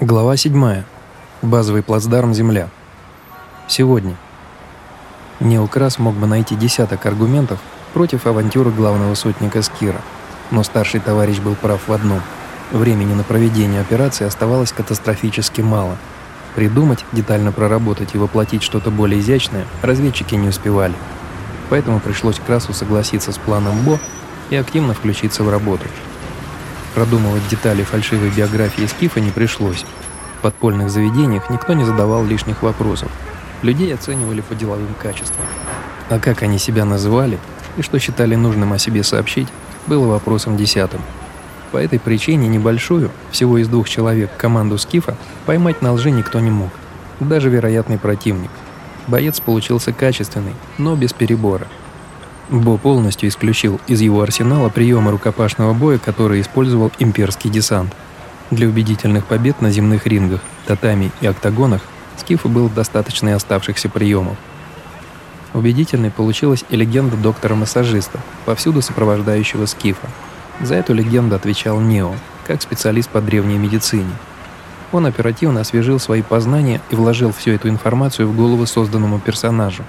Глава 7. Базовый плацдарм «Земля». Сегодня. Неокрас мог бы найти десяток аргументов против авантюры главного сотника Скира, но старший товарищ был прав в одном. Времени на проведение операции оставалось катастрофически мало. Придумать, детально проработать и воплотить что-то более изящное разведчики не успевали. Поэтому пришлось Красу согласиться с планом Бо и активно включиться в работу. Продумывать детали фальшивой биографии Скифа не пришлось. В подпольных заведениях никто не задавал лишних вопросов. Людей оценивали по деловым качествам. А как они себя называли и что считали нужным о себе сообщить, было вопросом десятым. По этой причине небольшую, всего из двух человек, команду Скифа поймать на лжи никто не мог. Даже вероятный противник. Боец получился качественный, но без перебора – Бо полностью исключил из его арсенала приемы рукопашного боя, которые использовал имперский десант. Для убедительных побед на земных рингах, татами и октагонах Скифу было достаточно и оставшихся приемов. Убедительной получилась и легенда доктора-массажиста, повсюду сопровождающего Скифа. За эту легенду отвечал Нео, как специалист по древней медицине. Он оперативно освежил свои познания и вложил всю эту информацию в голову созданному персонажу.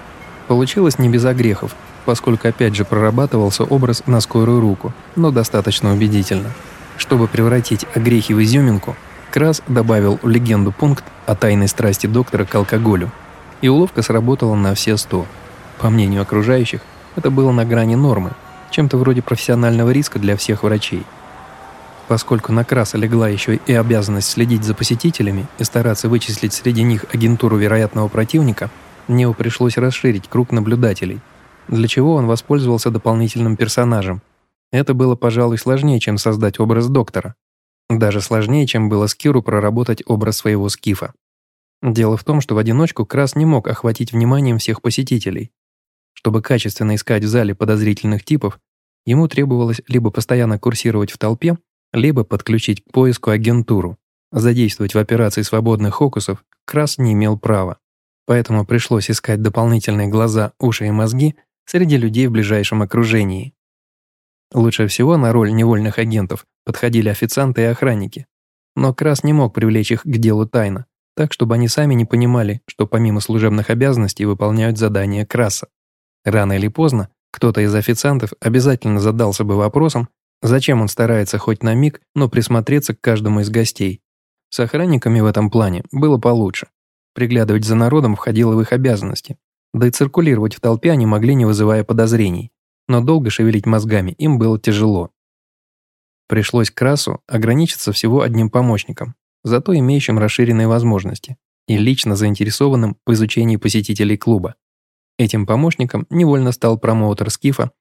Получилось не без огрехов, поскольку опять же прорабатывался образ на скорую руку, но достаточно убедительно. Чтобы превратить огрехи в изюминку, Крас добавил в легенду пункт о тайной страсти доктора к алкоголю, и уловка сработала на все сто. По мнению окружающих, это было на грани нормы, чем-то вроде профессионального риска для всех врачей. Поскольку на Краса легла еще и обязанность следить за посетителями и стараться вычислить среди них агентуру вероятного противника, Нео пришлось расширить круг наблюдателей – для чего он воспользовался дополнительным персонажем. Это было, пожалуй, сложнее, чем создать образ доктора. Даже сложнее, чем было Скиру проработать образ своего скифа. Дело в том, что в одиночку Крас не мог охватить вниманием всех посетителей. Чтобы качественно искать в зале подозрительных типов, ему требовалось либо постоянно курсировать в толпе, либо подключить к поиску агентуру. Задействовать в операции свободных фокусов Крас не имел права. Поэтому пришлось искать дополнительные глаза, уши и мозги среди людей в ближайшем окружении. Лучше всего на роль невольных агентов подходили официанты и охранники. Но Крас не мог привлечь их к делу тайно, так чтобы они сами не понимали, что помимо служебных обязанностей выполняют задания Краса. Рано или поздно кто-то из официантов обязательно задался бы вопросом, зачем он старается хоть на миг, но присмотреться к каждому из гостей. С охранниками в этом плане было получше. Приглядывать за народом входило в их обязанности, да и циркулировать в толпе они могли, не вызывая подозрений. Но долго шевелить мозгами им было тяжело. Пришлось Красу ограничиться всего одним помощником, зато имеющим расширенные возможности и лично заинтересованным в изучении посетителей клуба. Этим помощником невольно стал промоутер Скифа,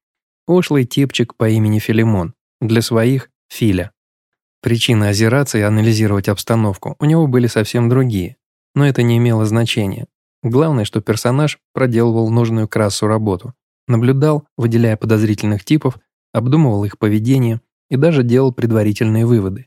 ушлый типчик по имени Филимон, для своих – Филя. Причины озираться и анализировать обстановку у него были совсем другие, но это не имело значения, Главное, что персонаж проделывал нужную красу работу. Наблюдал, выделяя подозрительных типов, обдумывал их поведение и даже делал предварительные выводы.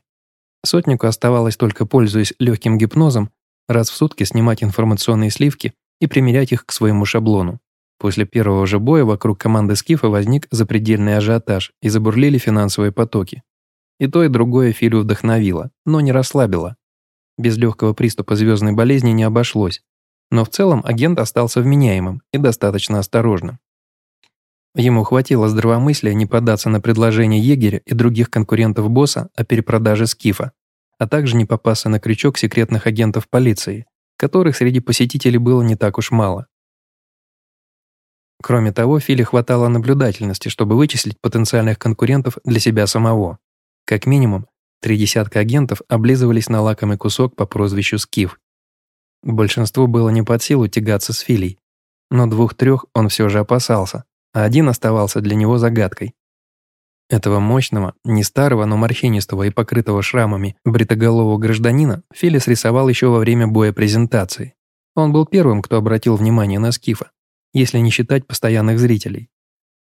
Сотнику оставалось только, пользуясь легким гипнозом, раз в сутки снимать информационные сливки и примерять их к своему шаблону. После первого же боя вокруг команды Скифа возник запредельный ажиотаж и забурлили финансовые потоки. И то, и другое Филю вдохновило, но не расслабило. Без легкого приступа звездной болезни не обошлось, но в целом агент остался вменяемым и достаточно осторожным. Ему хватило здравомыслия не поддаться на предложение егеря и других конкурентов босса о перепродаже скифа, а также не попасться на крючок секретных агентов полиции, которых среди посетителей было не так уж мало. Кроме того, Филе хватало наблюдательности, чтобы вычислить потенциальных конкурентов для себя самого. Как минимум, три десятка агентов облизывались на лакомый кусок по прозвищу Скиф, Большинству было не под силу тягаться с Филей, но двух-трех он все же опасался, а один оставался для него загадкой. Этого мощного, не старого, но морщинистого и покрытого шрамами бритоголового гражданина Фили срисовал еще во время боя презентации. Он был первым, кто обратил внимание на Скифа, если не считать постоянных зрителей.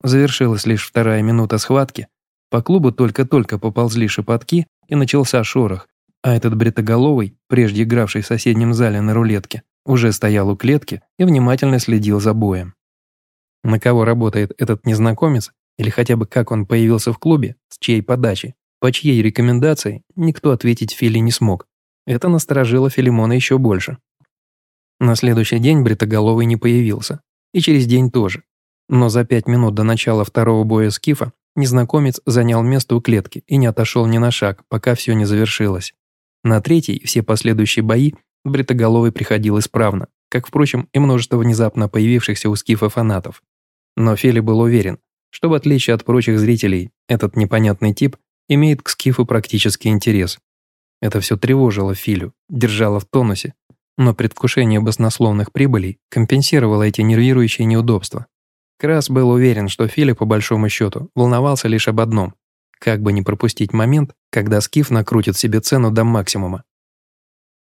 Завершилась лишь вторая минута схватки, по клубу только-только поползли шепотки и начался шорох, а этот бритоголовый, прежде игравший в соседнем зале на рулетке, уже стоял у клетки и внимательно следил за боем. На кого работает этот незнакомец, или хотя бы как он появился в клубе, с чьей подачи, по чьей рекомендации, никто ответить Фили не смог. Это насторожило Филимона еще больше. На следующий день Бритоголовый не появился. И через день тоже. Но за пять минут до начала второго боя Скифа незнакомец занял место у клетки и не отошел ни на шаг, пока все не завершилось. На третий все последующие бои Бритоголовый приходил исправно, как, впрочем, и множество внезапно появившихся у Скифа фанатов. Но Фили был уверен, что в отличие от прочих зрителей, этот непонятный тип имеет к Скифу практический интерес. Это все тревожило Филю, держало в тонусе, но предвкушение баснословных прибылей компенсировало эти нервирующие неудобства. Крас был уверен, что Филипп, по большому счету, волновался лишь об одном – как бы не пропустить момент, когда Скиф накрутит себе цену до максимума.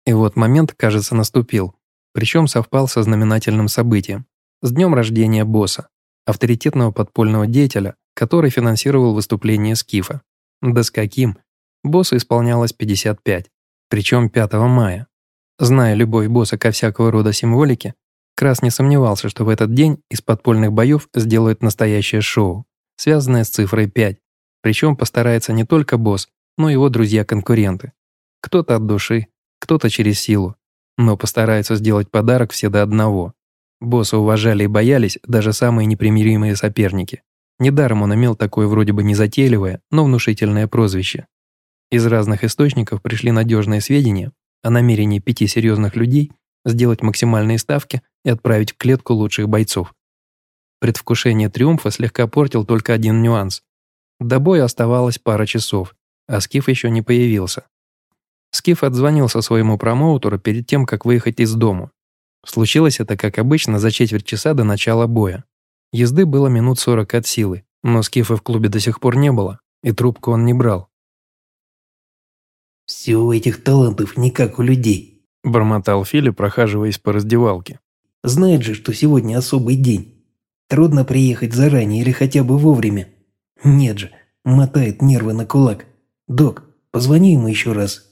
И вот момент, кажется, наступил, причем совпал со знаменательным событием – с днем рождения босса, авторитетного подпольного деятеля, который финансировал выступление Скифа. Да с каким? Боссу исполнялось 55, причем 5 мая. Зная любовь босса ко всякого рода символике, Крас не сомневался, что в этот день из подпольных боев сделают настоящее шоу, связанное с цифрой 5. Причем постарается не только босс, но и его друзья-конкуренты. Кто-то от души, кто-то через силу, но постараются сделать подарок все до одного. Босса уважали и боялись даже самые непримиримые соперники. Недаром он имел такое вроде бы незатейливое, но внушительное прозвище. Из разных источников пришли надежные сведения о намерении пяти серьезных людей сделать максимальные ставки и отправить в клетку лучших бойцов. Предвкушение триумфа слегка портил только один нюанс. До боя оставалось пара часов, а Скиф еще не появился. Скиф отзвонился своему промоутеру перед тем, как выехать из дому. Случилось это, как обычно, за четверть часа до начала боя. Езды было минут сорок от силы, но Скифа в клубе до сих пор не было, и трубку он не брал. «Все у этих талантов не как у людей», – бормотал Фили, прохаживаясь по раздевалке. Знает же, что сегодня особый день. Трудно приехать заранее или хотя бы вовремя. Нет же, мотает нервы на кулак. Док, позвони ему еще раз».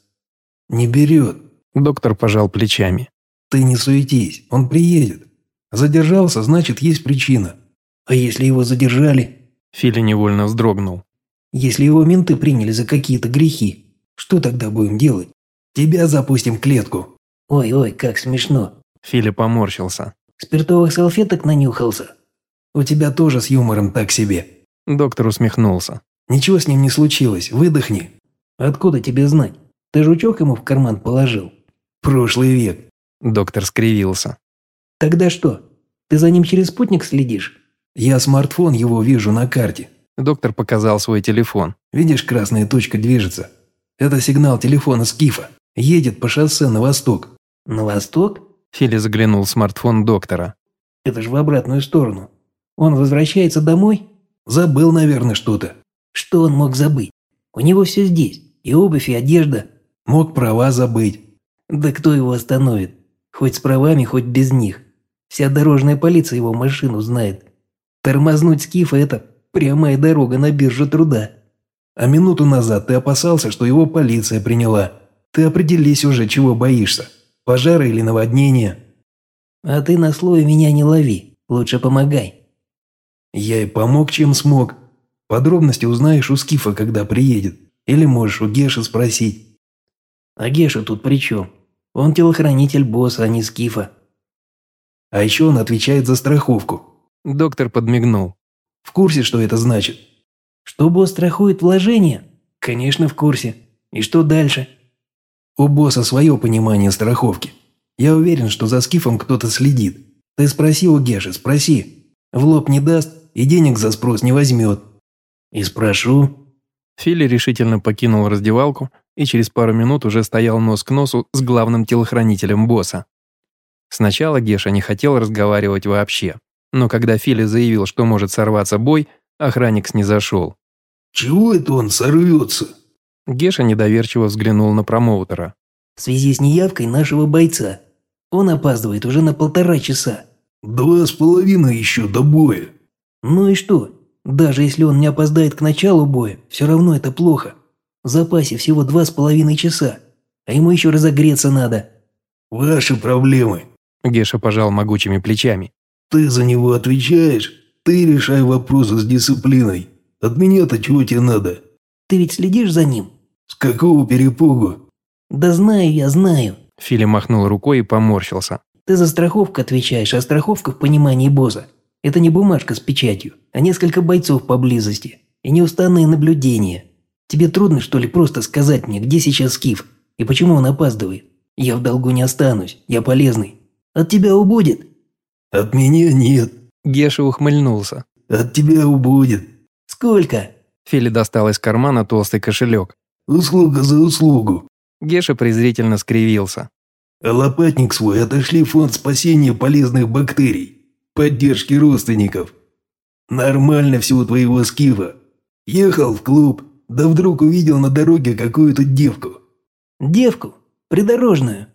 «Не берет». Доктор пожал плечами. «Ты не суетись, он приедет. Задержался, значит, есть причина». «А если его задержали?» Филя невольно вздрогнул. «Если его менты приняли за какие-то грехи, что тогда будем делать? Тебя запустим в клетку. Ой-ой, как смешно. Филя поморщился. Спиртовых салфеток нанюхался. У тебя тоже с юмором так себе. Доктор усмехнулся. Ничего с ним не случилось, выдохни. Откуда тебе знать? Ты жучок ему в карман положил? Прошлый век. Доктор скривился. Тогда что? Ты за ним через спутник следишь? Я смартфон его вижу на карте. Доктор показал свой телефон. Видишь, красная точка движется. Это сигнал телефона Скифа. Едет по шоссе на восток». «На восток?» Фили заглянул в смартфон доктора. «Это же в обратную сторону. Он возвращается домой?» «Забыл, наверное, что-то». «Что он мог забыть? У него все здесь. И обувь, и одежда». «Мог права забыть». «Да кто его остановит? Хоть с правами, хоть без них. Вся дорожная полиция его машину знает. Тормознуть Скифа – это прямая дорога на биржу труда». А минуту назад ты опасался, что его полиция приняла. Ты определись уже, чего боишься. Пожара или наводнения. А ты на слове меня не лови. Лучше помогай. Я и помог, чем смог. Подробности узнаешь у Скифа, когда приедет. Или можешь у Геши спросить. А Геша тут при чем? Он телохранитель босса, а не Скифа. А еще он отвечает за страховку. Доктор подмигнул. В курсе, что это значит? Что босс страхует вложения? Конечно, в курсе. И что дальше? У босса свое понимание страховки. Я уверен, что за скифом кто-то следит. Ты спроси у Геши, спроси. В лоб не даст и денег за спрос не возьмет. И спрошу. Филли решительно покинул раздевалку и через пару минут уже стоял нос к носу с главным телохранителем босса. Сначала Геша не хотел разговаривать вообще, но когда Филли заявил, что может сорваться бой, Охранник снизошел. «Чего это он сорвется?» Геша недоверчиво взглянул на промоутера. «В связи с неявкой нашего бойца. Он опаздывает уже на полтора часа». «Два с половиной еще до боя». «Ну и что? Даже если он не опоздает к началу боя, все равно это плохо. В запасе всего два с половиной часа, а ему еще разогреться надо». «Ваши проблемы». Геша пожал могучими плечами. «Ты за него отвечаешь?» Ты решай вопросы с дисциплиной. От меня-то чего тебе надо? Ты ведь следишь за ним? С какого перепугу? Да знаю я, знаю. Фили махнул рукой и поморщился. Ты за страховку отвечаешь, а страховка в понимании босса – это не бумажка с печатью, а несколько бойцов поблизости и неустанные наблюдения. Тебе трудно, что ли, просто сказать мне, где сейчас Скиф и почему он опаздывает? Я в долгу не останусь, я полезный. От тебя убудет?» «От меня нет». Геша ухмыльнулся. «От тебя убудет». «Сколько?» Фили достал из кармана толстый кошелек. «Услуга за услугу». Геша презрительно скривился. «А лопатник свой отошли в фонд спасения полезных бактерий, поддержки родственников. Нормально все у твоего скифа. Ехал в клуб, да вдруг увидел на дороге какую-то девку». «Девку? Придорожную?»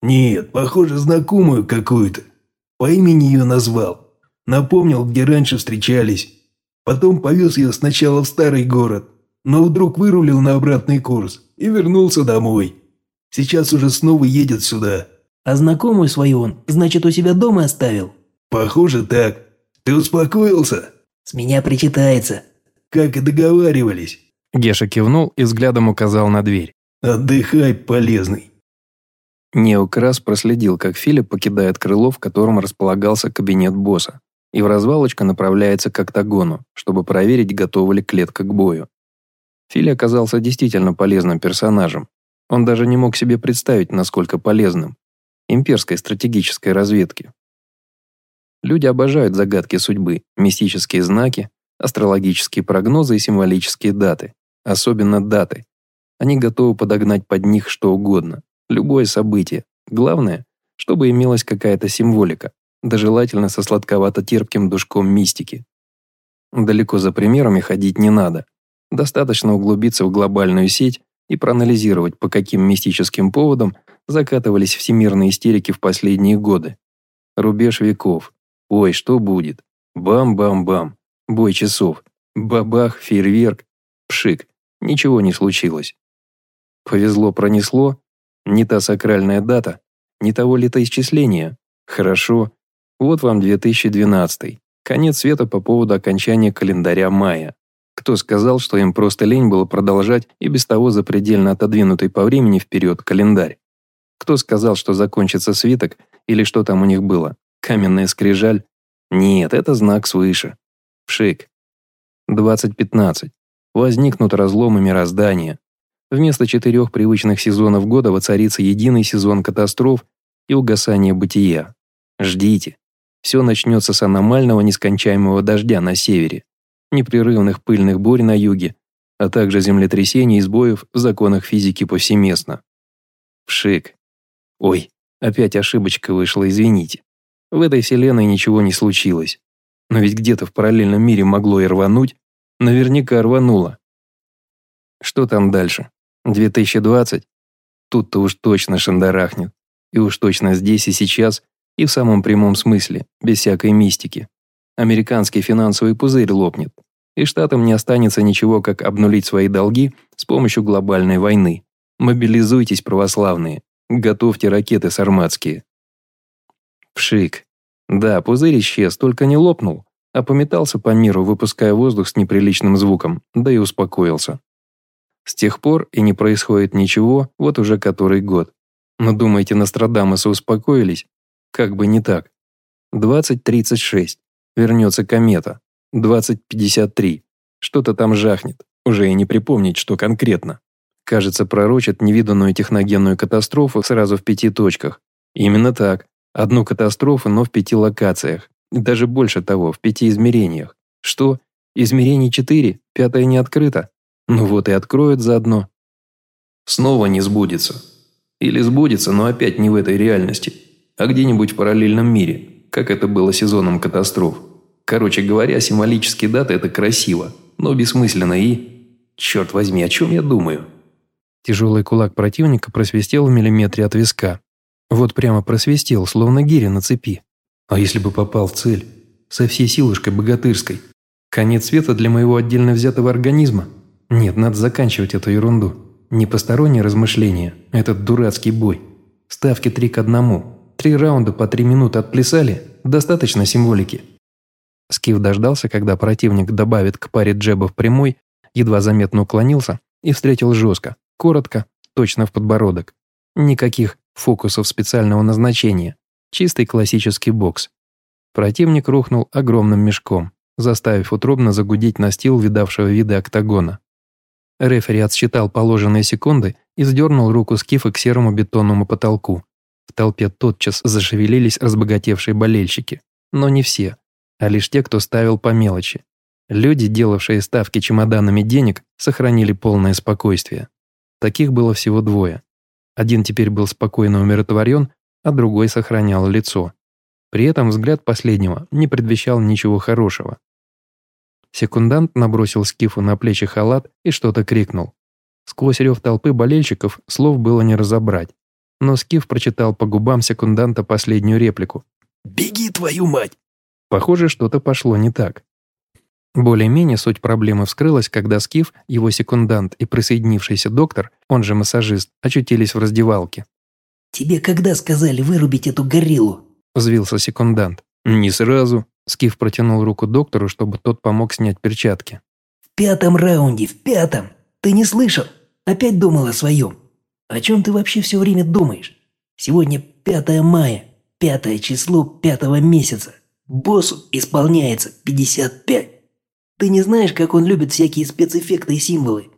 «Нет, похоже, знакомую какую-то. По имени ее назвал. Напомнил, где раньше встречались. Потом повез ее сначала в старый город, но вдруг вырулил на обратный курс и вернулся домой. Сейчас уже снова едет сюда». «А знакомую свою он, значит, у себя дома оставил?» «Похоже так. Ты успокоился?» «С меня причитается». «Как и договаривались». Геша кивнул и взглядом указал на дверь. «Отдыхай, полезный». Неокрас проследил, как Филипп покидает крыло, в котором располагался кабинет босса, и в развалочку направляется к октагону, чтобы проверить, готова ли клетка к бою. Фили оказался действительно полезным персонажем. Он даже не мог себе представить, насколько полезным. Имперской стратегической разведки. Люди обожают загадки судьбы, мистические знаки, астрологические прогнозы и символические даты. Особенно даты. Они готовы подогнать под них что угодно. Любое событие. Главное, чтобы имелась какая-то символика, да желательно со сладковато-терпким душком мистики. Далеко за примерами ходить не надо. Достаточно углубиться в глобальную сеть и проанализировать, по каким мистическим поводам закатывались всемирные истерики в последние годы. Рубеж веков. Ой, что будет? Бам-бам-бам. Бой часов. Бабах, фейерверк. Пшик. Ничего не случилось. Повезло-пронесло, не та сакральная дата, не того летоисчисления. Хорошо. Вот вам 2012. Конец света по поводу окончания календаря мая. Кто сказал, что им просто лень было продолжать и без того запредельно отодвинутый по времени вперед календарь? Кто сказал, что закончится свиток или что там у них было? Каменная скрижаль? Нет, это знак свыше. Пшик. 2015. Возникнут разломы мироздания. Вместо четырех привычных сезонов года воцарится единый сезон катастроф и угасания бытия. Ждите. Все начнется с аномального нескончаемого дождя на севере, непрерывных пыльных бурь на юге, а также землетрясений и сбоев в законах физики повсеместно. Пшик. Ой, опять ошибочка вышла, извините. В этой вселенной ничего не случилось. Но ведь где-то в параллельном мире могло и рвануть. Наверняка рвануло. Что там дальше? 2020? Тут-то уж точно шандарахнет. И уж точно здесь и сейчас, и в самом прямом смысле, без всякой мистики. Американский финансовый пузырь лопнет, и штатам не останется ничего, как обнулить свои долги с помощью глобальной войны. Мобилизуйтесь, православные. Готовьте ракеты сарматские. Пшик. Да, пузырь исчез, только не лопнул, а пометался по миру, выпуская воздух с неприличным звуком, да и успокоился. С тех пор и не происходит ничего, вот уже который год. Но думаете, Нострадамусы успокоились? Как бы не так. 2036. Вернется комета. 2053. Что-то там жахнет. Уже и не припомнить, что конкретно. Кажется, пророчат невиданную техногенную катастрофу сразу в пяти точках. Именно так. Одну катастрофу, но в пяти локациях. Даже больше того, в пяти измерениях. Что? Измерений четыре, пятое не открыто. Ну вот и откроют заодно. Снова не сбудется. Или сбудется, но опять не в этой реальности, а где-нибудь в параллельном мире, как это было сезоном катастроф. Короче говоря, символические даты – это красиво, но бессмысленно и... Черт возьми, о чем я думаю? Тяжелый кулак противника просвистел в миллиметре от виска. Вот прямо просвистел, словно гиря на цепи. А если бы попал в цель? Со всей силушкой богатырской. Конец света для моего отдельно взятого организма? Нет, надо заканчивать эту ерунду. Не посторонние размышления, этот дурацкий бой. Ставки три к одному. Три раунда по три минуты отплясали, достаточно символики. Скиф дождался, когда противник добавит к паре джебов прямой, едва заметно уклонился и встретил жестко, коротко, точно в подбородок. Никаких фокусов специального назначения. Чистый классический бокс. Противник рухнул огромным мешком, заставив утробно загудеть настил видавшего вида октагона. Рефери отсчитал положенные секунды и сдернул руку Скифа к серому бетонному потолку. В толпе тотчас зашевелились разбогатевшие болельщики. Но не все, а лишь те, кто ставил по мелочи. Люди, делавшие ставки чемоданами денег, сохранили полное спокойствие. Таких было всего двое. Один теперь был спокойно умиротворен, а другой сохранял лицо. При этом взгляд последнего не предвещал ничего хорошего. Секундант набросил Скифу на плечи халат и что-то крикнул. Сквозь рев толпы болельщиков слов было не разобрать. Но Скиф прочитал по губам секунданта последнюю реплику. «Беги, твою мать!» Похоже, что-то пошло не так. Более-менее суть проблемы вскрылась, когда Скиф, его секундант и присоединившийся доктор, он же массажист, очутились в раздевалке. «Тебе когда сказали вырубить эту гориллу?» – взвился секундант. «Не сразу». Скиф протянул руку доктору, чтобы тот помог снять перчатки. «В пятом раунде, в пятом! Ты не слышал? Опять думал о своем. О чем ты вообще все время думаешь? Сегодня 5 мая, пятое число пятого месяца. Боссу исполняется 55. Ты не знаешь, как он любит всякие спецэффекты и символы?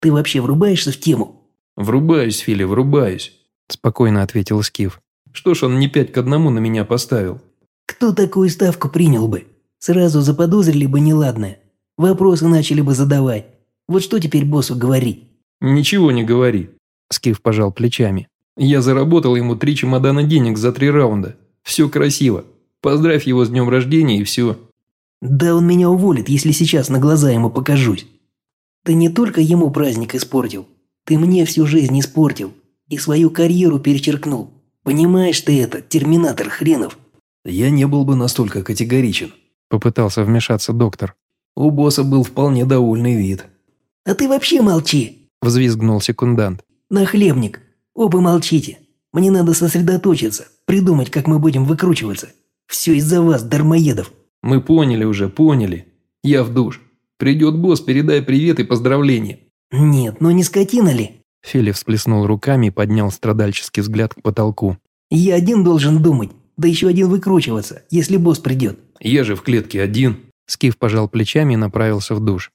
Ты вообще врубаешься в тему?» «Врубаюсь, Фили, врубаюсь», – спокойно ответил Скиф. «Что ж он не пять к одному на меня поставил?» «Кто такую ставку принял бы? Сразу заподозрили бы неладное. Вопросы начали бы задавать. Вот что теперь боссу говорить?» «Ничего не говори», – Скиф пожал плечами. «Я заработал ему три чемодана денег за три раунда. Все красиво. Поздравь его с днем рождения и все». Да он меня уволит, если сейчас на глаза ему покажусь. Ты не только ему праздник испортил, ты мне всю жизнь испортил и свою карьеру перечеркнул. Понимаешь ты это, терминатор хренов? Я не был бы настолько категоричен. Попытался вмешаться доктор. У босса был вполне довольный вид. А ты вообще молчи, взвизгнул секундант. Нахлебник, оба молчите. Мне надо сосредоточиться, придумать, как мы будем выкручиваться. Все из-за вас, дармоедов. Мы поняли уже, поняли. Я в душ. Придет босс, передай привет и поздравления». «Нет, ну не скотина ли?» Фили всплеснул руками и поднял страдальческий взгляд к потолку. «Я один должен думать, да еще один выкручиваться, если босс придет». «Я же в клетке один». Скиф пожал плечами и направился в душ.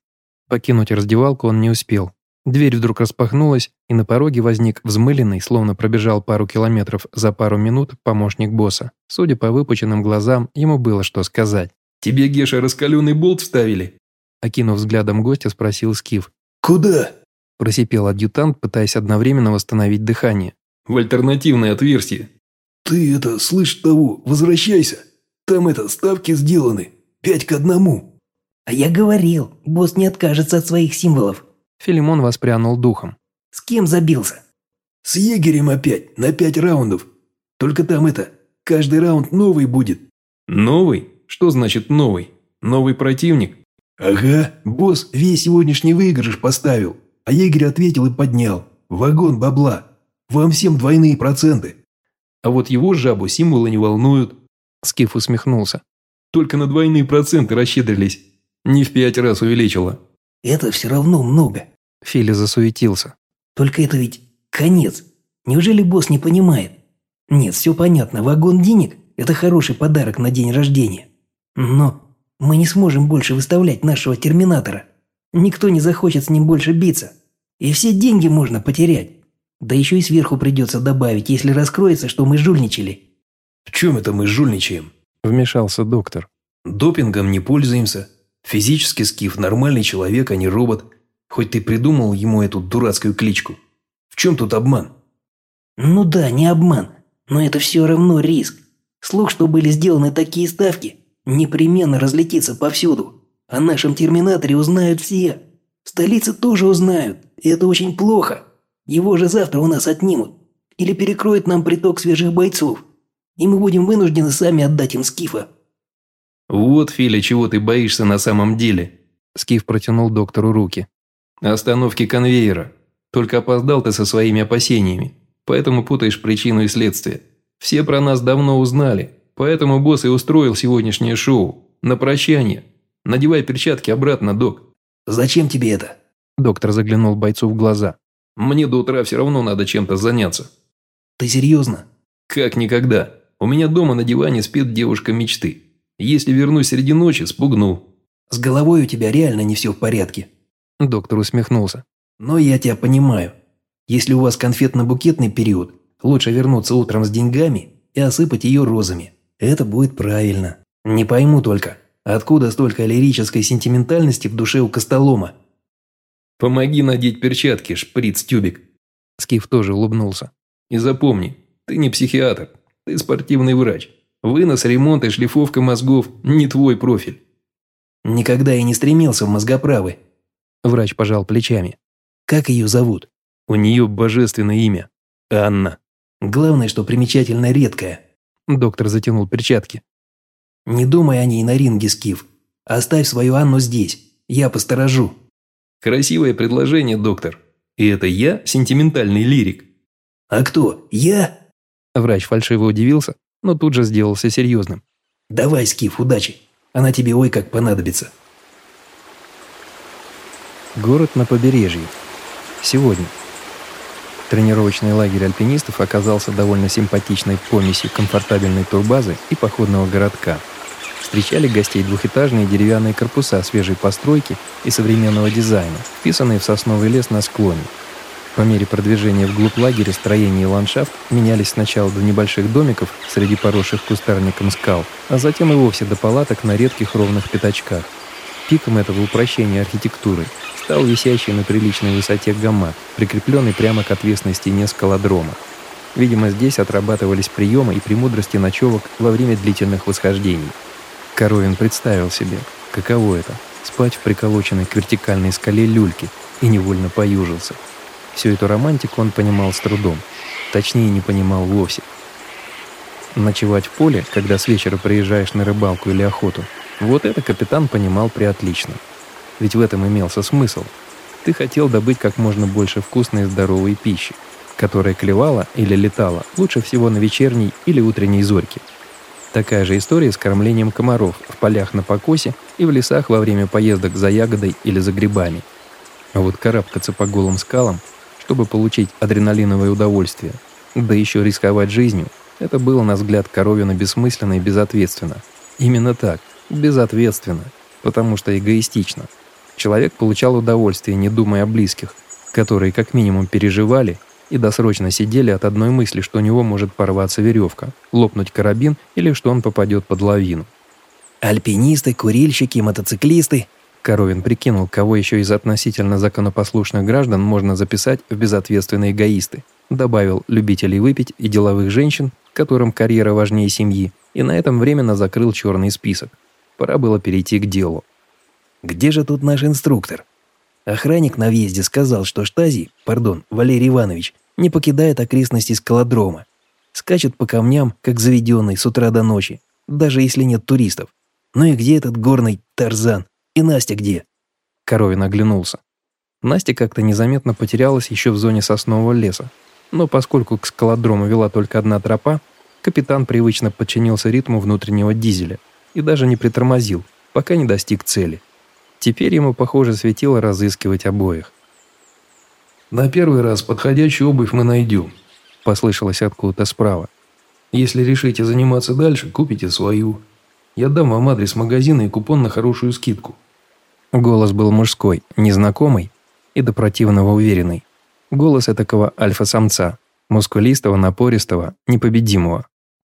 Покинуть раздевалку он не успел. Дверь вдруг распахнулась, и на пороге возник взмыленный, словно пробежал пару километров за пару минут, помощник босса. Судя по выпученным глазам, ему было что сказать. «Тебе, Геша, раскаленный болт вставили?» Окинув взглядом гостя, спросил Скиф. «Куда?» Просипел адъютант, пытаясь одновременно восстановить дыхание. «В альтернативное отверстие». «Ты это, слышь того, возвращайся. Там это, ставки сделаны. Пять к одному». «А я говорил, босс не откажется от своих символов», Филимон воспрянул духом. «С кем забился?» «С егерем опять, на пять раундов. Только там это, каждый раунд новый будет». «Новый? Что значит новый? Новый противник?» «Ага, босс весь сегодняшний выигрыш поставил, а егерь ответил и поднял. Вагон бабла. Вам всем двойные проценты». «А вот его жабу символы не волнуют». Скиф усмехнулся. «Только на двойные проценты расщедрились. Не в пять раз увеличило». «Это все равно много», Филя засуетился. «Только это ведь конец. Неужели босс не понимает? Нет, все понятно. Вагон денег – это хороший подарок на день рождения. Но мы не сможем больше выставлять нашего терминатора. Никто не захочет с ним больше биться. И все деньги можно потерять. Да еще и сверху придется добавить, если раскроется, что мы жульничали». «В чем это мы жульничаем?» – вмешался доктор. «Допингом не пользуемся. Физически Скиф нормальный человек, а не робот. Хоть ты придумал ему эту дурацкую кличку. В чем тут обман? Ну да, не обман. Но это все равно риск. Слух, что были сделаны такие ставки, непременно разлетится повсюду. О нашем терминаторе узнают все. В столице тоже узнают. И это очень плохо. Его же завтра у нас отнимут. Или перекроют нам приток свежих бойцов. И мы будем вынуждены сами отдать им Скифа. «Вот, Филя, чего ты боишься на самом деле?» Скиф протянул доктору руки. Остановки конвейера. Только опоздал ты со своими опасениями, поэтому путаешь причину и следствие. Все про нас давно узнали, поэтому босс и устроил сегодняшнее шоу. На прощание. Надевай перчатки обратно, док». «Зачем тебе это?» Доктор заглянул бойцу в глаза. Мне до утра все равно надо чем-то заняться. Ты серьезно? Как никогда. У меня дома на диване спит девушка мечты. Если вернусь среди ночи, спугну. С головой у тебя реально не все в порядке. Доктор усмехнулся. Но я тебя понимаю. Если у вас конфетно-букетный период, лучше вернуться утром с деньгами и осыпать ее розами. Это будет правильно. Не пойму только, откуда столько лирической сентиментальности в душе у Костолома? Помоги надеть перчатки, шприц-тюбик. Скиф тоже улыбнулся. И запомни, ты не психиатр, ты спортивный врач. Вынос, ремонт и шлифовка мозгов – не твой профиль. Никогда и не стремился в мозгоправы. Врач пожал плечами. Как ее зовут? У нее божественное имя. Анна. Главное, что примечательно редкое. Доктор затянул перчатки. Не думай о ней на ринге, Скиф. Оставь свою Анну здесь. Я посторожу. Красивое предложение, доктор. И это я сентиментальный лирик. А кто? Я? Врач фальшиво удивился, но тут же сделался серьезным. Давай, Скиф, удачи. Она тебе ой как понадобится. Город на побережье. Сегодня. Тренировочный лагерь альпинистов оказался довольно симпатичной помесью комфортабельной турбазы и походного городка. Встречали гостей двухэтажные деревянные корпуса свежей постройки и современного дизайна, вписанные в сосновый лес на склоне. По мере продвижения вглубь лагеря строение и ландшафт менялись сначала до небольших домиков среди поросших кустарником скал, а затем и вовсе до палаток на редких ровных пятачках. Пиком этого упрощения архитектуры стал висящий на приличной высоте гамак, прикрепленный прямо к отвесной стене скалодрома. Видимо, здесь отрабатывались приемы и премудрости ночевок во время длительных восхождений. Коровин представил себе, каково это – спать в приколоченной к вертикальной скале люльке, и невольно поюжился. Всю эту романтику он понимал с трудом, точнее не понимал вовсе. Ночевать в поле, когда с вечера приезжаешь на рыбалку или охоту, вот это капитан понимал преотлично. Ведь в этом имелся смысл. Ты хотел добыть как можно больше вкусной и здоровой пищи, которая клевала или летала лучше всего на вечерней или утренней зорьке. Такая же история с кормлением комаров в полях на покосе и в лесах во время поездок за ягодой или за грибами. А вот карабкаться по голым скалам, чтобы получить адреналиновое удовольствие, да еще рисковать жизнью, это было, на взгляд Коровина, бессмысленно и безответственно. Именно так, безответственно, потому что эгоистично – Человек получал удовольствие, не думая о близких, которые как минимум переживали и досрочно сидели от одной мысли, что у него может порваться веревка, лопнуть карабин или что он попадет под лавину. Альпинисты, курильщики, мотоциклисты. Коровин прикинул, кого еще из относительно законопослушных граждан можно записать в безответственные эгоисты. Добавил любителей выпить и деловых женщин, которым карьера важнее семьи, и на этом временно закрыл черный список. Пора было перейти к делу. Где же тут наш инструктор? Охранник на въезде сказал, что Штази, пардон, Валерий Иванович, не покидает окрестности скалодрома. Скачет по камням, как заведенный, с утра до ночи, даже если нет туристов. Ну и где этот горный Тарзан? И Настя где?» Коровин оглянулся. Настя как-то незаметно потерялась еще в зоне соснового леса. Но поскольку к скалодрому вела только одна тропа, капитан привычно подчинился ритму внутреннего дизеля и даже не притормозил, пока не достиг цели. Теперь ему, похоже, светило разыскивать обоих. «На первый раз подходящую обувь мы найдем», – послышалось откуда-то справа. «Если решите заниматься дальше, купите свою. Я дам вам адрес магазина и купон на хорошую скидку». Голос был мужской, незнакомый и до противного уверенный. Голос этакого альфа-самца, мускулистого, напористого, непобедимого.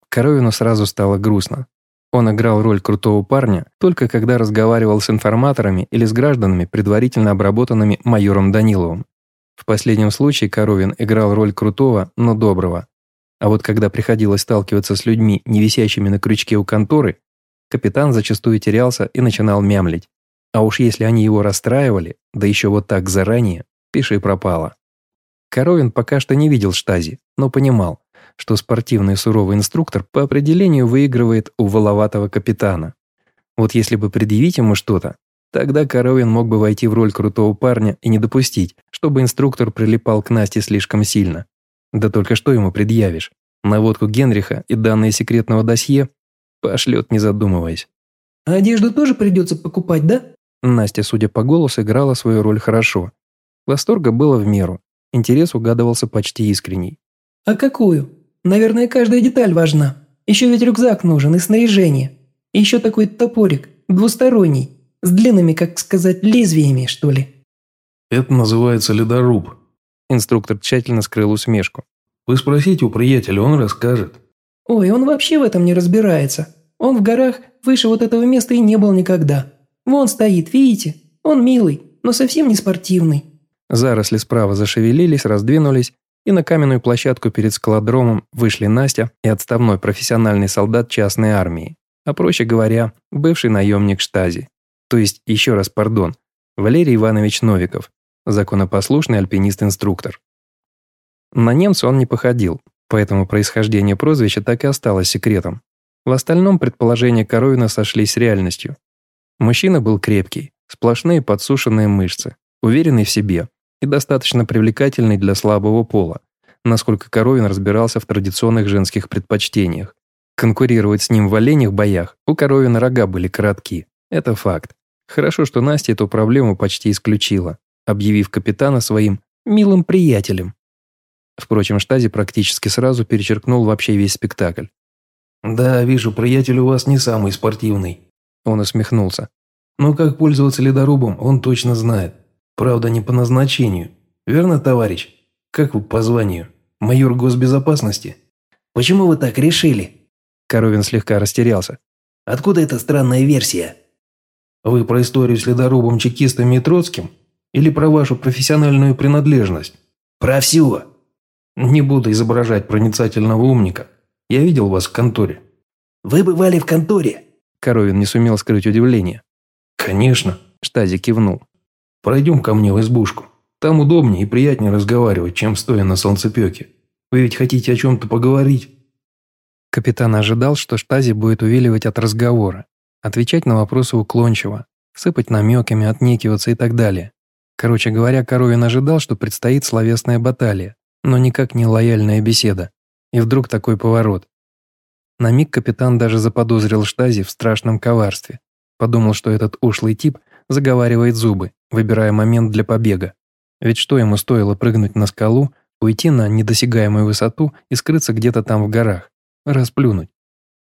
Коровину сразу стало грустно. Он играл роль крутого парня только когда разговаривал с информаторами или с гражданами, предварительно обработанными майором Даниловым. В последнем случае Коровин играл роль крутого, но доброго. А вот когда приходилось сталкиваться с людьми, не висящими на крючке у конторы, капитан зачастую терялся и начинал мямлить. А уж если они его расстраивали, да еще вот так заранее, пиши пропало. Коровин пока что не видел штази, но понимал, что спортивный суровый инструктор по определению выигрывает у воловатого капитана. Вот если бы предъявить ему что-то, тогда Коровин мог бы войти в роль крутого парня и не допустить, чтобы инструктор прилипал к Насте слишком сильно. Да только что ему предъявишь? Наводку Генриха и данные секретного досье пошлет, не задумываясь. «А одежду тоже придется покупать, да?» Настя, судя по голосу, играла свою роль хорошо. Восторга было в меру. Интерес угадывался почти искренний. «А какую? Наверное, каждая деталь важна. Еще ведь рюкзак нужен и снаряжение. И еще такой топорик, двусторонний, с длинными, как сказать, лезвиями, что ли». «Это называется ледоруб». Инструктор тщательно скрыл усмешку. «Вы спросите у приятеля, он расскажет». «Ой, он вообще в этом не разбирается. Он в горах выше вот этого места и не был никогда. Вон стоит, видите? Он милый, но совсем не спортивный». Заросли справа зашевелились, раздвинулись, и на каменную площадку перед скалодромом вышли Настя и отставной профессиональный солдат частной армии, а проще говоря, бывший наемник штази. То есть, еще раз пардон, Валерий Иванович Новиков, законопослушный альпинист-инструктор. На немца он не походил, поэтому происхождение прозвища так и осталось секретом. В остальном предположения Коровина сошлись с реальностью. Мужчина был крепкий, сплошные подсушенные мышцы, уверенный в себе, и достаточно привлекательный для слабого пола, насколько Коровин разбирался в традиционных женских предпочтениях. Конкурировать с ним в оленях боях у Коровина рога были коротки. Это факт. Хорошо, что Настя эту проблему почти исключила, объявив капитана своим «милым приятелем». Впрочем, Штази практически сразу перечеркнул вообще весь спектакль. «Да, вижу, приятель у вас не самый спортивный». Он усмехнулся. «Но как пользоваться ледорубом, он точно знает. Правда, не по назначению. Верно, товарищ? Как вы по званию? Майор госбезопасности? Почему вы так решили? Коровин слегка растерялся. Откуда эта странная версия? Вы про историю с ледорубом, чекистами и Троцким? Или про вашу профессиональную принадлежность? Про всю. Не буду изображать проницательного умника. Я видел вас в конторе. Вы бывали в конторе? Коровин не сумел скрыть удивление. Конечно. Штази кивнул. Пройдем ко мне в избушку. Там удобнее и приятнее разговаривать, чем стоя на солнцепеке. Вы ведь хотите о чем-то поговорить?» Капитан ожидал, что Штази будет увиливать от разговора, отвечать на вопросы уклончиво, сыпать намеками, отнекиваться и так далее. Короче говоря, Коровин ожидал, что предстоит словесная баталия, но никак не лояльная беседа. И вдруг такой поворот. На миг капитан даже заподозрил Штази в страшном коварстве. Подумал, что этот ушлый тип заговаривает зубы, выбирая момент для побега. Ведь что ему стоило прыгнуть на скалу, уйти на недосягаемую высоту и скрыться где-то там в горах, расплюнуть.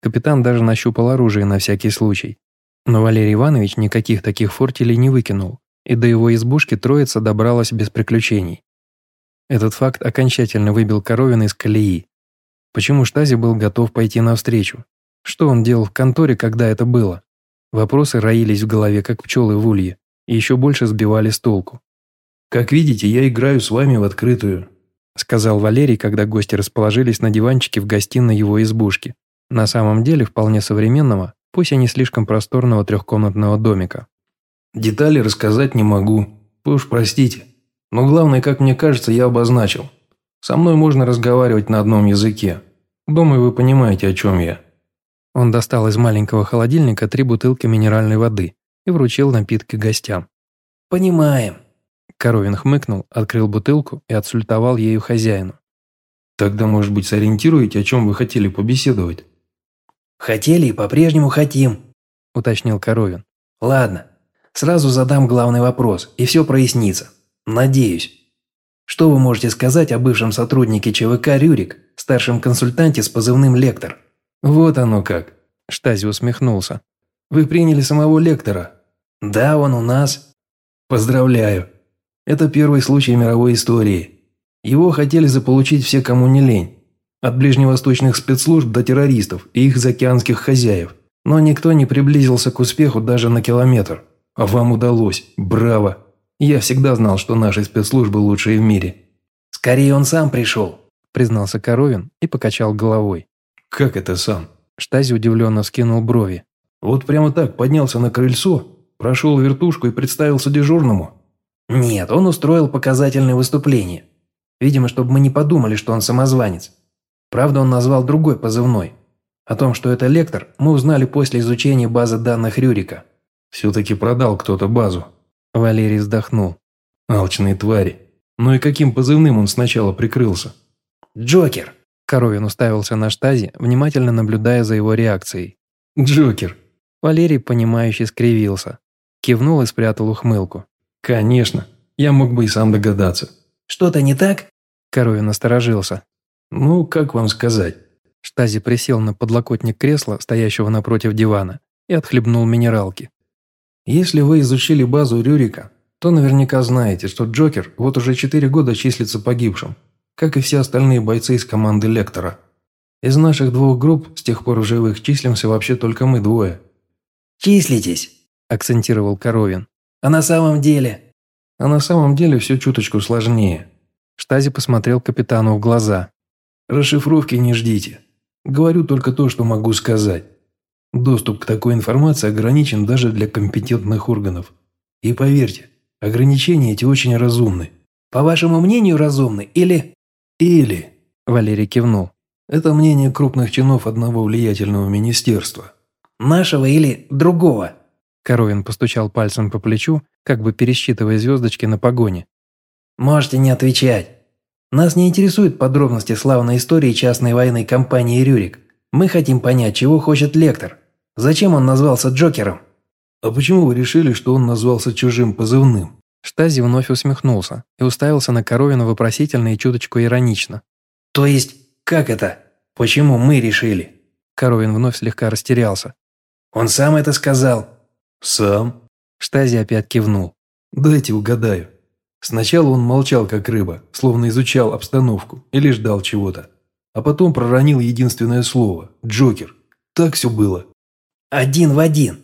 Капитан даже нащупал оружие на всякий случай. Но Валерий Иванович никаких таких фортелей не выкинул, и до его избушки троица добралась без приключений. Этот факт окончательно выбил Коровина из колеи. Почему Штази был готов пойти навстречу? Что он делал в конторе, когда это было? Вопросы роились в голове, как пчелы в улье и еще больше сбивали с толку. «Как видите, я играю с вами в открытую», сказал Валерий, когда гости расположились на диванчике в гостиной его избушки. На самом деле вполне современного, пусть и не слишком просторного трехкомнатного домика. «Детали рассказать не могу. Вы уж простите. Но главное, как мне кажется, я обозначил. Со мной можно разговаривать на одном языке. Думаю, вы понимаете, о чем я». Он достал из маленького холодильника три бутылки минеральной воды, и вручил напитки гостям. «Понимаем». Коровин хмыкнул, открыл бутылку и отсультовал ею хозяину. «Тогда, может быть, сориентируете, о чем вы хотели побеседовать?» «Хотели и по-прежнему хотим», – уточнил Коровин. «Ладно, сразу задам главный вопрос, и все прояснится. Надеюсь. Что вы можете сказать о бывшем сотруднике ЧВК «Рюрик», старшем консультанте с позывным «Лектор»?» «Вот оно как», – Штази усмехнулся. Вы приняли самого лектора?» «Да, он у нас». «Поздравляю. Это первый случай мировой истории. Его хотели заполучить все, кому не лень. От ближневосточных спецслужб до террористов и их заокеанских хозяев. Но никто не приблизился к успеху даже на километр. А вам удалось. Браво. Я всегда знал, что наши спецслужбы лучшие в мире». «Скорее он сам пришел», – признался Коровин и покачал головой. «Как это сам?» Штази удивленно вскинул брови. Вот прямо так поднялся на крыльцо, прошел вертушку и представился дежурному. Нет, он устроил показательное выступление. Видимо, чтобы мы не подумали, что он самозванец. Правда, он назвал другой позывной. О том, что это лектор, мы узнали после изучения базы данных Рюрика. Все-таки продал кто-то базу. Валерий вздохнул. Алчные твари. Ну и каким позывным он сначала прикрылся? Джокер. Коровин уставился на штази, внимательно наблюдая за его реакцией. Джокер. Валерий, понимающе скривился. Кивнул и спрятал ухмылку. «Конечно. Я мог бы и сам догадаться. Что-то не так?» Коровин насторожился. «Ну, как вам сказать?» Штази присел на подлокотник кресла, стоящего напротив дивана, и отхлебнул минералки. «Если вы изучили базу Рюрика, то наверняка знаете, что Джокер вот уже четыре года числится погибшим, как и все остальные бойцы из команды Лектора. Из наших двух групп с тех пор в живых числимся вообще только мы двое». «Числитесь», – акцентировал Коровин. «А на самом деле?» «А на самом деле все чуточку сложнее». Штази посмотрел капитану в глаза. «Расшифровки не ждите. Говорю только то, что могу сказать. Доступ к такой информации ограничен даже для компетентных органов. И поверьте, ограничения эти очень разумны. По вашему мнению, разумны или... Или... Валерий кивнул. Это мнение крупных чинов одного влиятельного министерства. Нашего или другого? Коровин постучал пальцем по плечу, как бы пересчитывая звездочки на погоне. Можете не отвечать. Нас не интересуют подробности славной истории частной военной компании «Рюрик». Мы хотим понять, чего хочет лектор. Зачем он назвался Джокером? А почему вы решили, что он назвался чужим позывным? Штази вновь усмехнулся и уставился на Коровина вопросительно и чуточку иронично. То есть, как это? Почему мы решили? Коровин вновь слегка растерялся. Он сам это сказал? Сам. Штази опять кивнул. Дайте угадаю. Сначала он молчал, как рыба, словно изучал обстановку или ждал чего-то. А потом проронил единственное слово – «Джокер». Так все было. Один в один.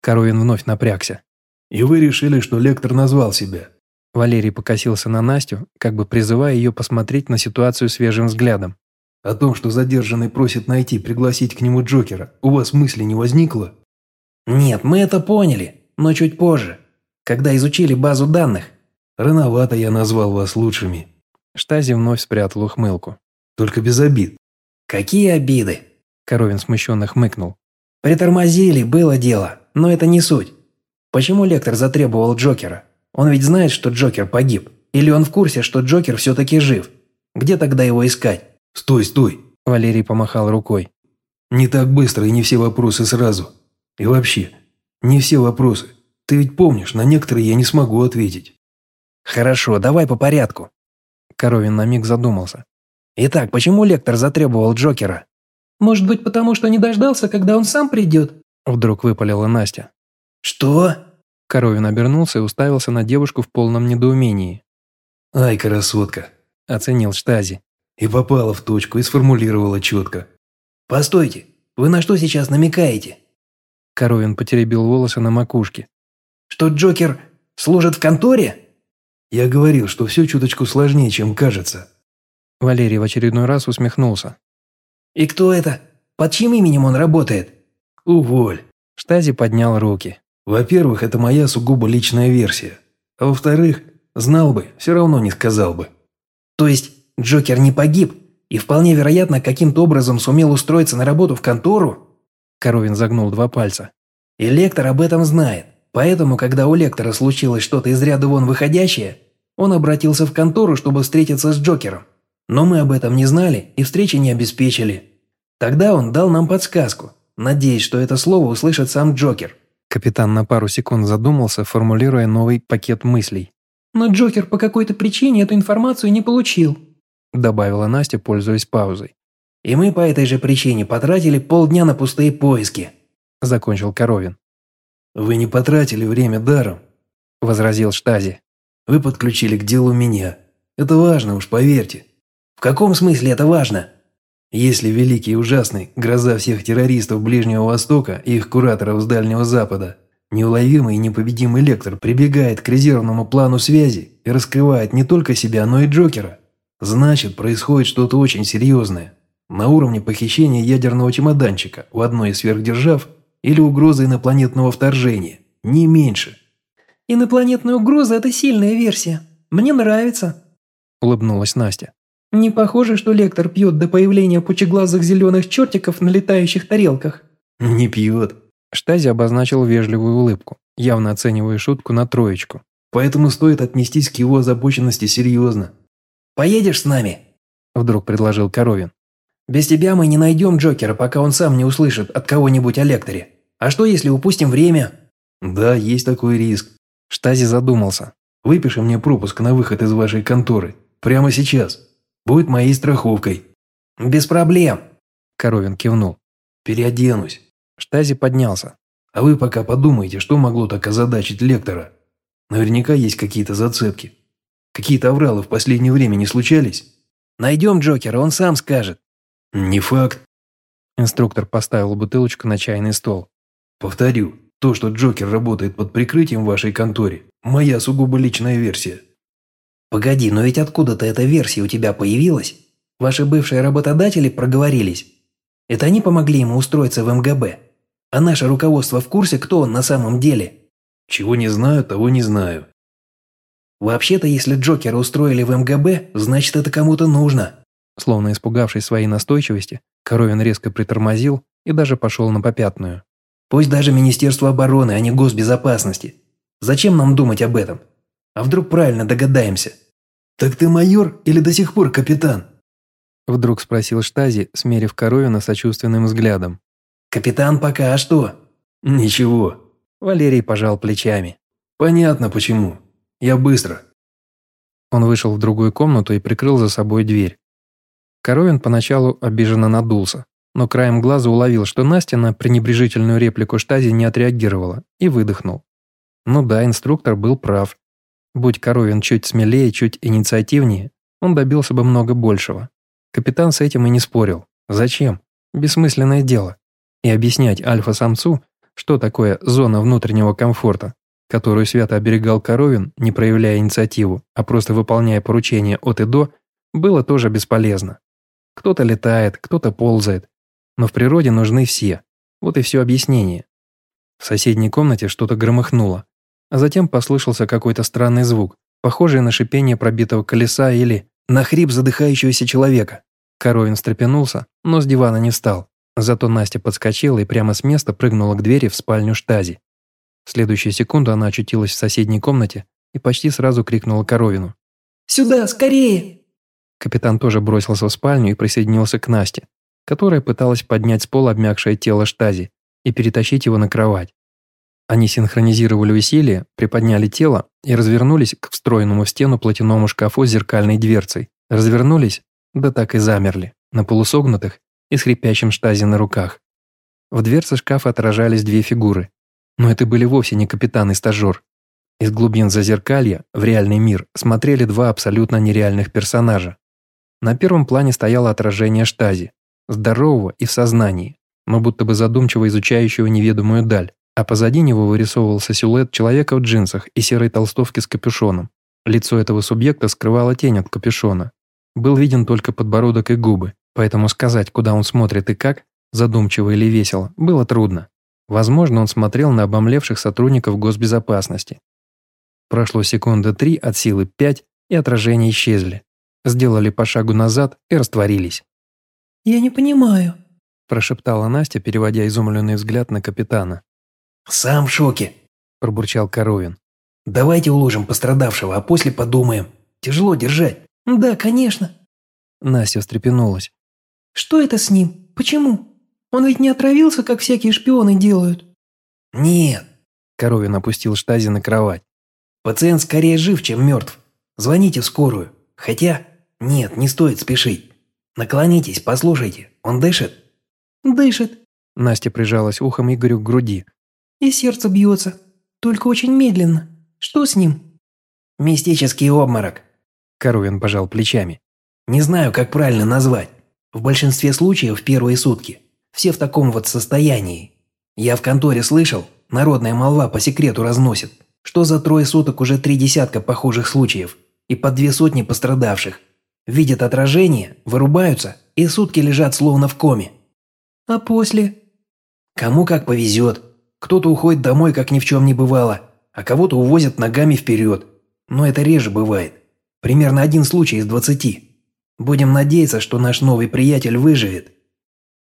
Коровин вновь напрягся. И вы решили, что лектор назвал себя. Валерий покосился на Настю, как бы призывая ее посмотреть на ситуацию свежим взглядом. О том, что задержанный просит найти, пригласить к нему Джокера, у вас мысли не возникло? Нет, мы это поняли, но чуть позже, когда изучили базу данных. Рановато я назвал вас лучшими. Штази вновь спрятал ухмылку. Только без обид. Какие обиды? Коровин смущенно хмыкнул. Притормозили, было дело, но это не суть. Почему лектор затребовал Джокера? Он ведь знает, что Джокер погиб. Или он в курсе, что Джокер все-таки жив? Где тогда его искать? Стой, стой. Валерий помахал рукой. Не так быстро и не все вопросы сразу. И вообще, не все вопросы. Ты ведь помнишь, на некоторые я не смогу ответить. «Хорошо, давай по порядку». Коровин на миг задумался. «Итак, почему лектор затребовал Джокера?» «Может быть, потому что не дождался, когда он сам придет?» Вдруг выпалила Настя. «Что?» Коровин обернулся и уставился на девушку в полном недоумении. «Ай, красотка!» – оценил Штази. И попала в точку, и сформулировала четко. «Постойте, вы на что сейчас намекаете?» Коровин потеребил волосы на макушке. «Что Джокер служит в конторе?» Я говорил, что все чуточку сложнее, чем кажется. Валерий в очередной раз усмехнулся. «И кто это? Под чьим именем он работает?» «Уволь». Штази поднял руки. «Во-первых, это моя сугубо личная версия. А во-вторых, знал бы, все равно не сказал бы». «То есть Джокер не погиб и вполне вероятно каким-то образом сумел устроиться на работу в контору?» Коровин загнул два пальца. «И лектор об этом знает. Поэтому, когда у лектора случилось что-то из ряда вон выходящее, он обратился в контору, чтобы встретиться с Джокером. Но мы об этом не знали и встречи не обеспечили. Тогда он дал нам подсказку, надеясь, что это слово услышит сам Джокер. Капитан на пару секунд задумался, формулируя новый пакет мыслей. «Но Джокер по какой-то причине эту информацию не получил», добавила Настя, пользуясь паузой. «И мы по этой же причине потратили полдня на пустые поиски», закончил Коровин. «Вы не потратили время даром», – возразил Штази. «Вы подключили к делу меня. Это важно, уж поверьте». «В каком смысле это важно?» «Если великий и ужасный, гроза всех террористов Ближнего Востока и их кураторов с Дальнего Запада, неуловимый и непобедимый лектор прибегает к резервному плану связи и раскрывает не только себя, но и Джокера, значит, происходит что-то очень серьезное. На уровне похищения ядерного чемоданчика у одной из сверхдержав – или угроза инопланетного вторжения. Не меньше. «Инопланетная угроза – это сильная версия. Мне нравится», – улыбнулась Настя. «Не похоже, что лектор пьет до появления пучеглазых зеленых чертиков на летающих тарелках». «Не пьет». Штази обозначил вежливую улыбку, явно оценивая шутку на троечку. «Поэтому стоит отнестись к его озабоченности серьезно». «Поедешь с нами?» – вдруг предложил Коровин. Без тебя мы не найдем Джокера, пока он сам не услышит от кого-нибудь о лекторе. А что, если упустим время?» «Да, есть такой риск». Штази задумался. «Выпиши мне пропуск на выход из вашей конторы. Прямо сейчас. Будет моей страховкой». «Без проблем», – Коровин кивнул. «Переоденусь». Штази поднялся. «А вы пока подумайте, что могло так озадачить лектора. Наверняка есть какие-то зацепки. Какие-то авралы в последнее время не случались?» «Найдем Джокера, он сам скажет». «Не факт». Инструктор поставил бутылочку на чайный стол. «Повторю, то, что Джокер работает под прикрытием в вашей конторе, моя сугубо личная версия». «Погоди, но ведь откуда-то эта версия у тебя появилась? Ваши бывшие работодатели проговорились. Это они помогли ему устроиться в МГБ? А наше руководство в курсе, кто он на самом деле?» «Чего не знаю, того не знаю». «Вообще-то, если Джокера устроили в МГБ, значит, это кому-то нужно». Словно испугавшись своей настойчивости, Коровин резко притормозил и даже пошел на попятную. Пусть даже Министерство обороны, а не госбезопасности. Зачем нам думать об этом? А вдруг правильно догадаемся? «Так ты майор или до сих пор капитан?» Вдруг спросил Штази, смерив Коровина сочувственным взглядом. «Капитан пока, а что?» «Ничего». Валерий пожал плечами. «Понятно почему. Я быстро». Он вышел в другую комнату и прикрыл за собой дверь. Коровин поначалу обиженно надулся но краем глаза уловил, что Настя на пренебрежительную реплику Штази не отреагировала, и выдохнул. Ну да, инструктор был прав. Будь Коровин чуть смелее, чуть инициативнее, он добился бы много большего. Капитан с этим и не спорил. Зачем? Бессмысленное дело. И объяснять альфа-самцу, что такое зона внутреннего комфорта, которую свято оберегал Коровин, не проявляя инициативу, а просто выполняя поручения от и до, было тоже бесполезно. Кто-то летает, кто-то ползает, но в природе нужны все. Вот и все объяснение. В соседней комнате что-то громыхнуло, а затем послышался какой-то странный звук, похожий на шипение пробитого колеса или на хрип задыхающегося человека. Коровин встрепенулся, но с дивана не встал. Зато Настя подскочила и прямо с места прыгнула к двери в спальню Штази. В следующую секунду она очутилась в соседней комнате и почти сразу крикнула Коровину. «Сюда, скорее!» Капитан тоже бросился в спальню и присоединился к Насте, которая пыталась поднять с пола обмякшее тело Штази и перетащить его на кровать. Они синхронизировали усилия, приподняли тело и развернулись к встроенному в стену платяному шкафу с зеркальной дверцей. Развернулись, да так и замерли, на полусогнутых и с хрипящим Штази на руках. В дверце шкафа отражались две фигуры. Но это были вовсе не капитан и стажер. Из глубин зазеркалья в реальный мир смотрели два абсолютно нереальных персонажа. На первом плане стояло отражение Штази, здорового и в сознании, но будто бы задумчиво изучающего неведомую даль, а позади него вырисовывался силуэт человека в джинсах и серой толстовке с капюшоном. Лицо этого субъекта скрывало тень от капюшона. Был виден только подбородок и губы, поэтому сказать, куда он смотрит и как, задумчиво или весело, было трудно. Возможно, он смотрел на обомлевших сотрудников госбезопасности. Прошло секунды три от силы пять, и отражения исчезли. Сделали по шагу назад и растворились. «Я не понимаю», – прошептала Настя, переводя изумленный взгляд на капитана. «Сам в шоке», – пробурчал Коровин. «Давайте уложим пострадавшего, а после подумаем. Тяжело держать». «Да, конечно». Настя встрепенулась. «Что это с ним? Почему? Он ведь не отравился, как всякие шпионы делают?» «Нет». Коровин опустил штази на кровать. «Пациент скорее жив, чем мертв. Звоните в скорую. Хотя, нет, не стоит спешить. Наклонитесь, послушайте. Он дышит?» «Дышит». Настя прижалась ухом Игорю к груди. «И сердце бьется. Только очень медленно. Что с ним?» «Мистический обморок». Коровин пожал плечами. «Не знаю, как правильно назвать. В большинстве случаев первые сутки. Все в таком вот состоянии. Я в конторе слышал, народная молва по секрету разносит, что за трое суток уже три десятка похожих случаев и по две сотни пострадавших видят отражение, вырубаются и сутки лежат словно в коме. А после? Кому как повезет. Кто-то уходит домой, как ни в чем не бывало, а кого-то увозят ногами вперед. Но это реже бывает. Примерно один случай из двадцати. Будем надеяться, что наш новый приятель выживет.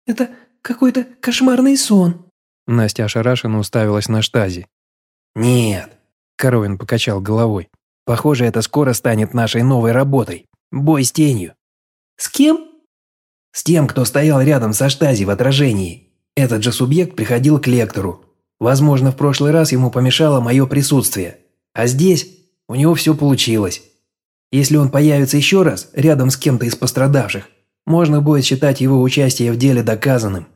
Это какой-то кошмарный сон. Настя ошарашенно уставилась на штази. Нет. Коровин покачал головой. Похоже, это скоро станет нашей новой работой. Бой с тенью. С кем? С тем, кто стоял рядом со штази в отражении. Этот же субъект приходил к лектору. Возможно, в прошлый раз ему помешало мое присутствие. А здесь у него все получилось. Если он появится еще раз рядом с кем-то из пострадавших, можно будет считать его участие в деле доказанным.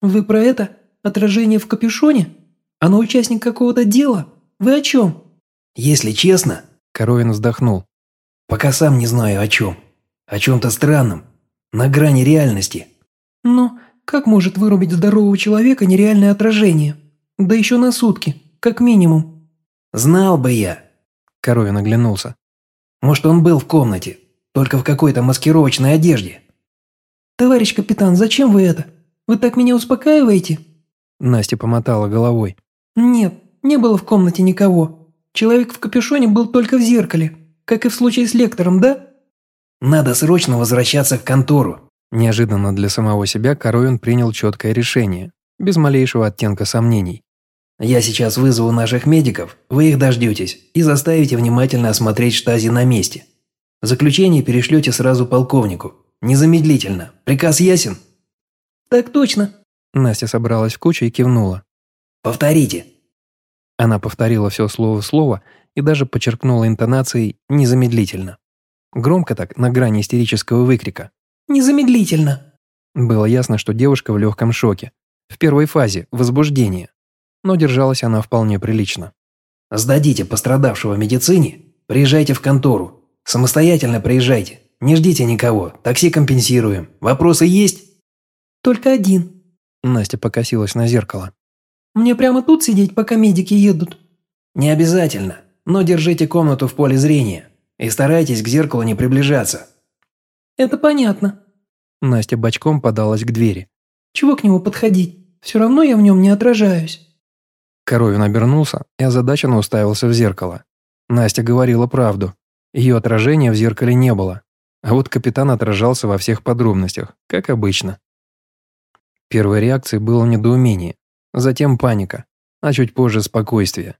Вы про это? Отражение в капюшоне? Оно участник какого-то дела? Вы о чем? Если честно, Коровин вздохнул. пока сам не знаю о чем. О чем-то странном. На грани реальности. Ну, как может вырубить здорового человека нереальное отражение? Да еще на сутки, как минимум. Знал бы я. Коровин оглянулся. Может, он был в комнате, только в какой-то маскировочной одежде. Товарищ капитан, зачем вы это? Вы так меня успокаиваете? Настя помотала головой. Нет, не было в комнате никого. Человек в капюшоне был только в зеркале, как и в случае с лектором, да? Надо срочно возвращаться в контору. Неожиданно для самого себя Коровин принял четкое решение, без малейшего оттенка сомнений. Я сейчас вызову наших медиков, вы их дождетесь и заставите внимательно осмотреть штази на месте. Заключение перешлете сразу полковнику. Незамедлительно. Приказ ясен? Так точно. Настя собралась в кучу и кивнула. Повторите. Она повторила все слово в слово и даже подчеркнула интонацией «незамедлительно». Громко так, на грани истерического выкрика. Незамедлительно. Было ясно, что девушка в легком шоке. В первой фазе – возбуждения. Но держалась она вполне прилично. Сдадите пострадавшего медицине, приезжайте в контору. Самостоятельно приезжайте. Не ждите никого. Такси компенсируем. Вопросы есть? Только один. Настя покосилась на зеркало. Мне прямо тут сидеть, пока медики едут? Не обязательно, но держите комнату в поле зрения и старайтесь к зеркалу не приближаться. Это понятно. Настя бочком подалась к двери. Чего к нему подходить? Все равно я в нем не отражаюсь. Коровин обернулся и озадаченно уставился в зеркало. Настя говорила правду. Ее отражения в зеркале не было. А вот капитан отражался во всех подробностях, как обычно. Первой реакцией было недоумение, затем паника, а чуть позже спокойствие.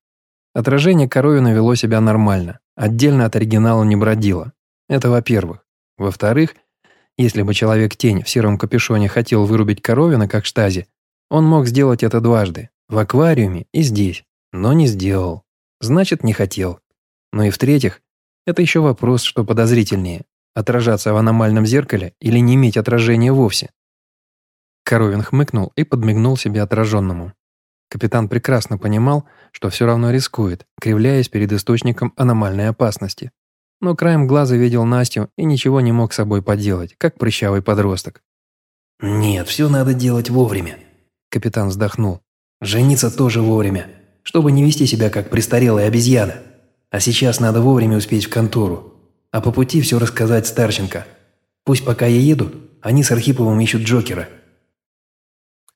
Отражение Коровина вело себя нормально, отдельно от оригинала не бродило. Это во-первых. Во-вторых, если бы Человек-тень в сером капюшоне хотел вырубить Коровина, как штази, он мог сделать это дважды, в аквариуме и здесь, но не сделал. Значит, не хотел. Ну и в-третьих, это еще вопрос, что подозрительнее – отражаться в аномальном зеркале или не иметь отражения вовсе. Коровин хмыкнул и подмигнул себе отраженному. Капитан прекрасно понимал, что все равно рискует, кривляясь перед источником аномальной опасности. Но краем глаза видел Настю и ничего не мог с собой поделать, как прыщавый подросток. Нет, все надо делать вовремя. Капитан вздохнул. Жениться тоже вовремя, чтобы не вести себя как престарелая обезьяна. А сейчас надо вовремя успеть в контору. А по пути все рассказать Старченко. Пусть пока я еду, они с Архиповым ищут Джокера.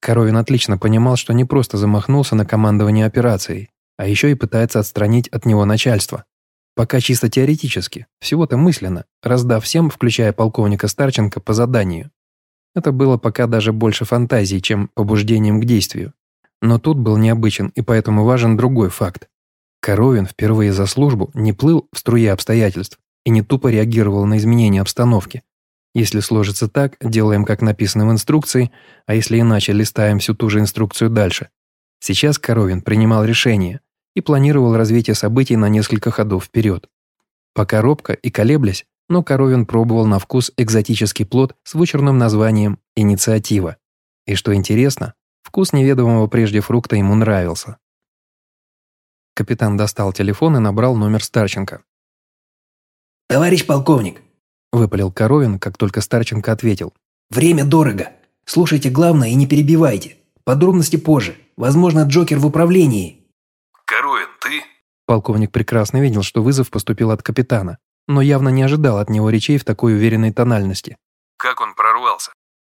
Коровин отлично понимал, что не просто замахнулся на командование операцией, а еще и пытается отстранить от него начальство. Пока чисто теоретически, всего-то мысленно, раздав всем, включая полковника Старченко, по заданию. Это было пока даже больше фантазии, чем побуждением к действию. Но тут был необычен и поэтому важен другой факт. Коровин впервые за службу не плыл в струе обстоятельств и не тупо реагировал на изменения обстановки, если сложится так, делаем, как написано в инструкции, а если иначе, листаем всю ту же инструкцию дальше. Сейчас Коровин принимал решение и планировал развитие событий на несколько ходов вперед. Пока робко и колеблясь, но Коровин пробовал на вкус экзотический плод с вычурным названием «Инициатива». И что интересно, вкус неведомого прежде фрукта ему нравился. Капитан достал телефон и набрал номер Старченко. «Товарищ полковник, Выпалил Коровин, как только Старченко ответил. «Время дорого. Слушайте главное и не перебивайте. Подробности позже. Возможно, Джокер в управлении». «Коровин, ты?» Полковник прекрасно видел, что вызов поступил от капитана, но явно не ожидал от него речей в такой уверенной тональности. «Как он прорвался?»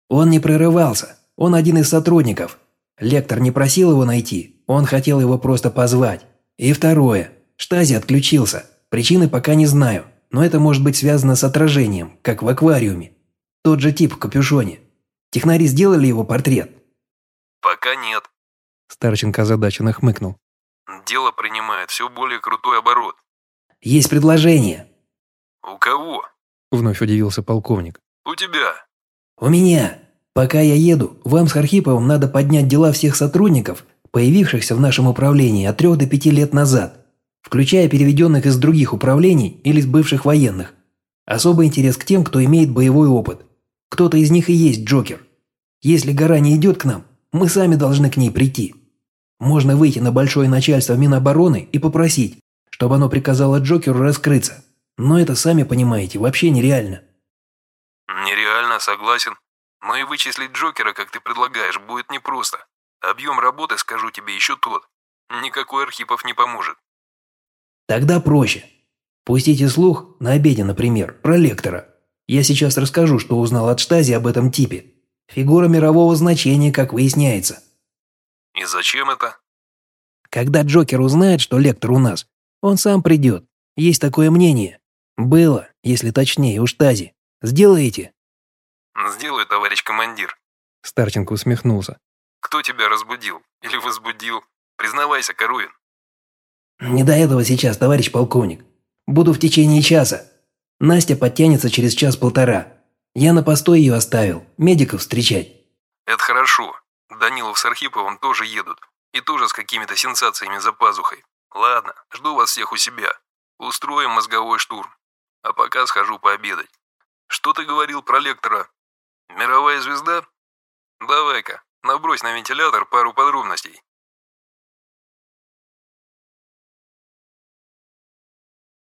«Он не прорывался. Он один из сотрудников. Лектор не просил его найти. Он хотел его просто позвать. И второе. Штази отключился. Причины пока не знаю но это может быть связано с отражением, как в аквариуме. Тот же тип в капюшоне. Технари сделали его портрет? Пока нет. Старченко озадаченно хмыкнул. Дело принимает все более крутой оборот. Есть предложение. У кого? Вновь удивился полковник. У тебя. У меня. Пока я еду, вам с Хархиповым надо поднять дела всех сотрудников, появившихся в нашем управлении от трех до пяти лет назад. включая переведенных из других управлений или из бывших военных. Особый интерес к тем, кто имеет боевой опыт. Кто-то из них и есть Джокер. Если гора не идет к нам, мы сами должны к ней прийти. Можно выйти на большое начальство Минобороны и попросить, чтобы оно приказало Джокеру раскрыться. Но это, сами понимаете, вообще нереально. Нереально, согласен. Но и вычислить Джокера, как ты предлагаешь, будет непросто. Объем работы, скажу тебе, еще тот. Никакой Архипов не поможет. Тогда проще. Пустите слух, на обеде, например, про лектора. Я сейчас расскажу, что узнал от Штази об этом типе. Фигура мирового значения, как выясняется. И зачем это? Когда Джокер узнает, что лектор у нас, он сам придет. Есть такое мнение. Было, если точнее, у Штази. Сделаете? Сделаю, товарищ командир. Старченко усмехнулся. Кто тебя разбудил? Или возбудил? Признавайся, Коровин. Не до этого сейчас, товарищ полковник. Буду в течение часа. Настя подтянется через час-полтора. Я на постой ее оставил, медиков встречать. Это хорошо. Данилов с Архиповым тоже едут. И тоже с какими-то сенсациями за пазухой. Ладно, жду вас всех у себя. Устроим мозговой штурм. А пока схожу пообедать. Что ты говорил про лектора? Мировая звезда? Давай-ка, набрось на вентилятор пару подробностей.